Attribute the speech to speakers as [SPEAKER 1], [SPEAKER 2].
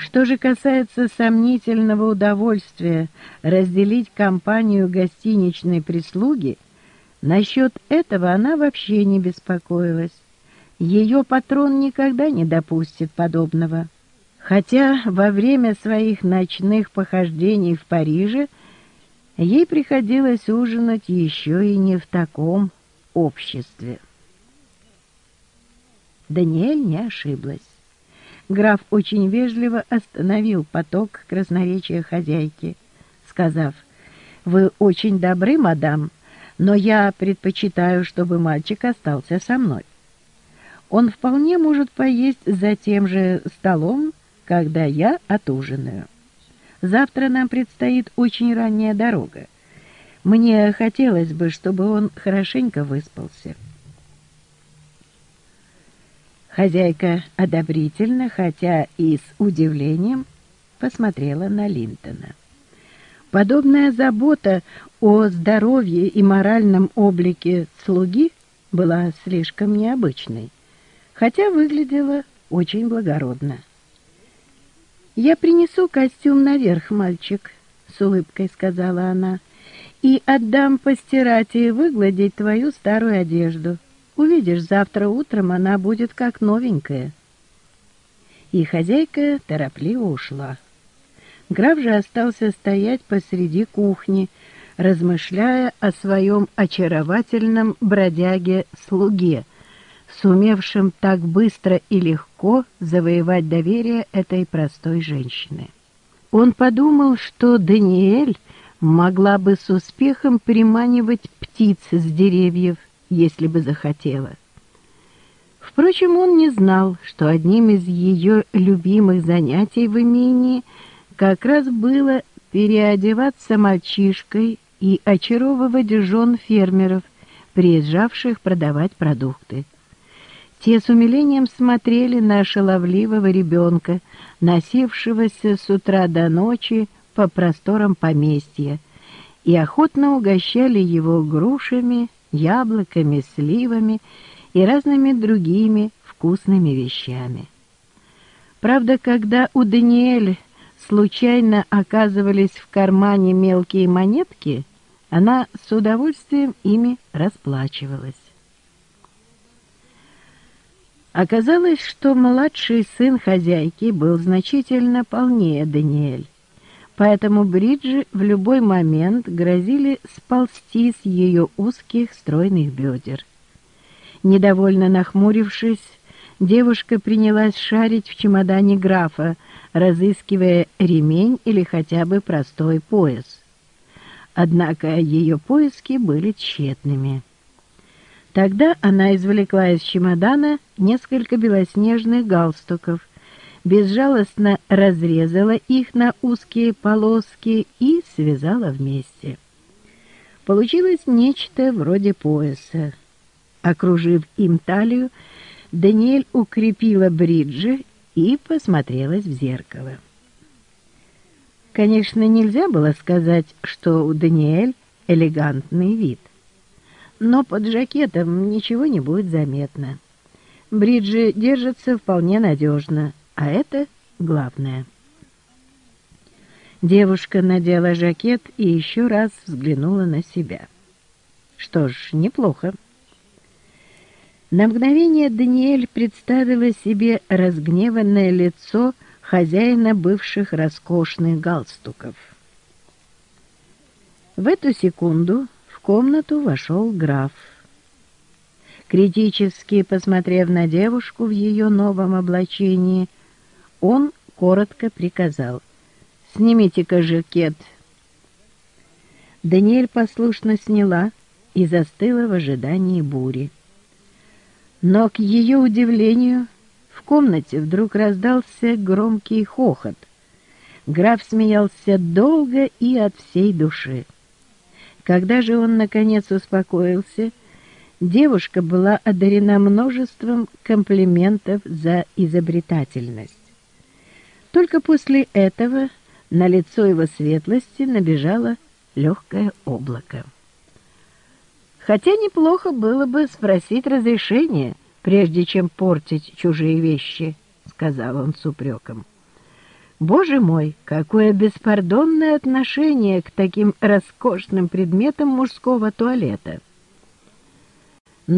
[SPEAKER 1] Что же касается сомнительного удовольствия разделить компанию гостиничной прислуги, насчет этого она вообще не беспокоилась. Ее патрон никогда не допустит подобного. Хотя во время своих ночных похождений в Париже ей приходилось ужинать еще и не в таком обществе. Даниэль не ошиблась. Граф очень вежливо остановил поток красноречия хозяйки, сказав, «Вы очень добры, мадам, но я предпочитаю, чтобы мальчик остался со мной. Он вполне может поесть за тем же столом, когда я отужинаю. Завтра нам предстоит очень ранняя дорога. Мне хотелось бы, чтобы он хорошенько выспался». Хозяйка одобрительно, хотя и с удивлением, посмотрела на Линтона. Подобная забота о здоровье и моральном облике слуги была слишком необычной, хотя выглядела очень благородно. «Я принесу костюм наверх, мальчик», — с улыбкой сказала она, — «и отдам постирать и выгладить твою старую одежду». Увидишь, завтра утром она будет как новенькая. И хозяйка торопливо ушла. Граф же остался стоять посреди кухни, размышляя о своем очаровательном бродяге-слуге, сумевшем так быстро и легко завоевать доверие этой простой женщины. Он подумал, что Даниэль могла бы с успехом приманивать птиц с деревьев, если бы захотела. Впрочем, он не знал, что одним из ее любимых занятий в имении как раз было переодеваться мальчишкой и очаровывать жен фермеров, приезжавших продавать продукты. Те с умилением смотрели на шаловливого ребенка, носившегося с утра до ночи по просторам поместья, и охотно угощали его грушами, яблоками, сливами и разными другими вкусными вещами. Правда, когда у Даниэль случайно оказывались в кармане мелкие монетки, она с удовольствием ими расплачивалась. Оказалось, что младший сын хозяйки был значительно полнее Даниэль поэтому Бриджи в любой момент грозили сползти с ее узких стройных бедер. Недовольно нахмурившись, девушка принялась шарить в чемодане графа, разыскивая ремень или хотя бы простой пояс. Однако ее поиски были тщетными. Тогда она извлекла из чемодана несколько белоснежных галстуков безжалостно разрезала их на узкие полоски и связала вместе. Получилось нечто вроде пояса. Окружив им талию, Даниэль укрепила бриджи и посмотрелась в зеркало. Конечно, нельзя было сказать, что у Даниэль элегантный вид. Но под жакетом ничего не будет заметно. Бриджи держатся вполне надежно, а это главное. Девушка надела жакет и еще раз взглянула на себя. Что ж, неплохо. На мгновение Даниэль представила себе разгневанное лицо хозяина бывших роскошных галстуков. В эту секунду в комнату вошел граф. Критически посмотрев на девушку в ее новом облачении, он коротко приказал «Снимите-ка жакет». Даниэль послушно сняла и застыла в ожидании бури. Но, к ее удивлению, в комнате вдруг раздался громкий хохот. Граф смеялся долго и от всей души. Когда же он, наконец, успокоился, девушка была одарена множеством комплиментов за изобретательность. Только после этого на лицо его светлости набежало легкое облако. Хотя неплохо было бы спросить разрешения, прежде чем портить чужие вещи, — сказал он с упреком. Боже мой, какое беспардонное отношение к таким роскошным предметам мужского туалета!